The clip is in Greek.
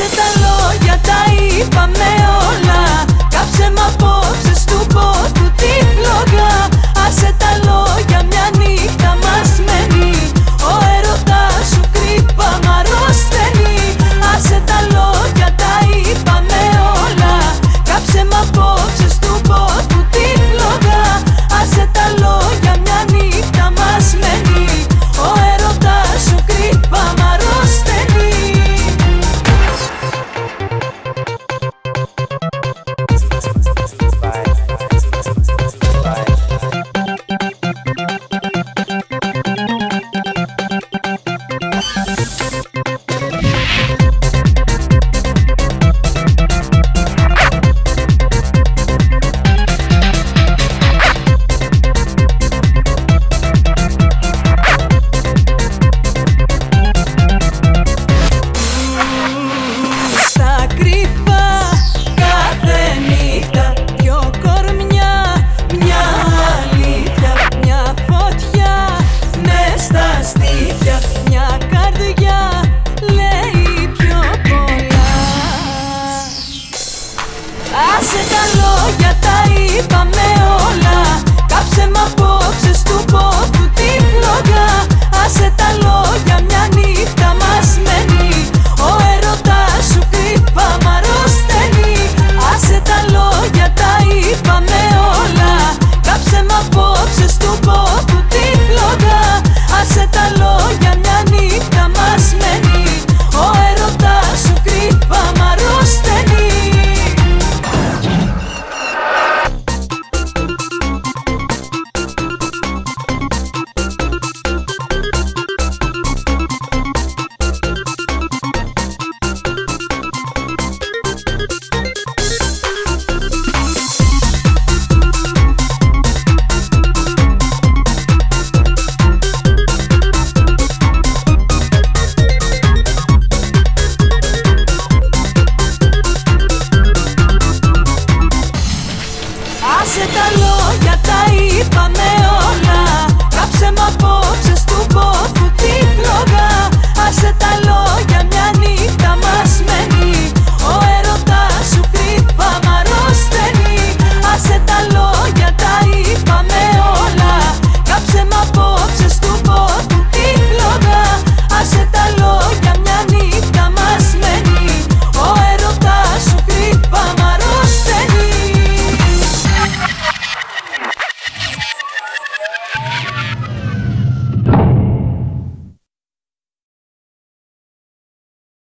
Άσε τα λόγια, τα είπαμε όλα. Κάψε μ' απόψε στου πόθου τη φλόγα. Άσε τα λόγια, μια νύχτα μας μένει. Ο έρωτας σου κρύπα μ' αρρωσταίνει Άσε τα λόγια, τα είπαμε όλα. Κάψε μ' απόψε στου πόθου Άσε τα λόγια τα είπαμε όλα. Κάψε μ' απόψε στου πόδι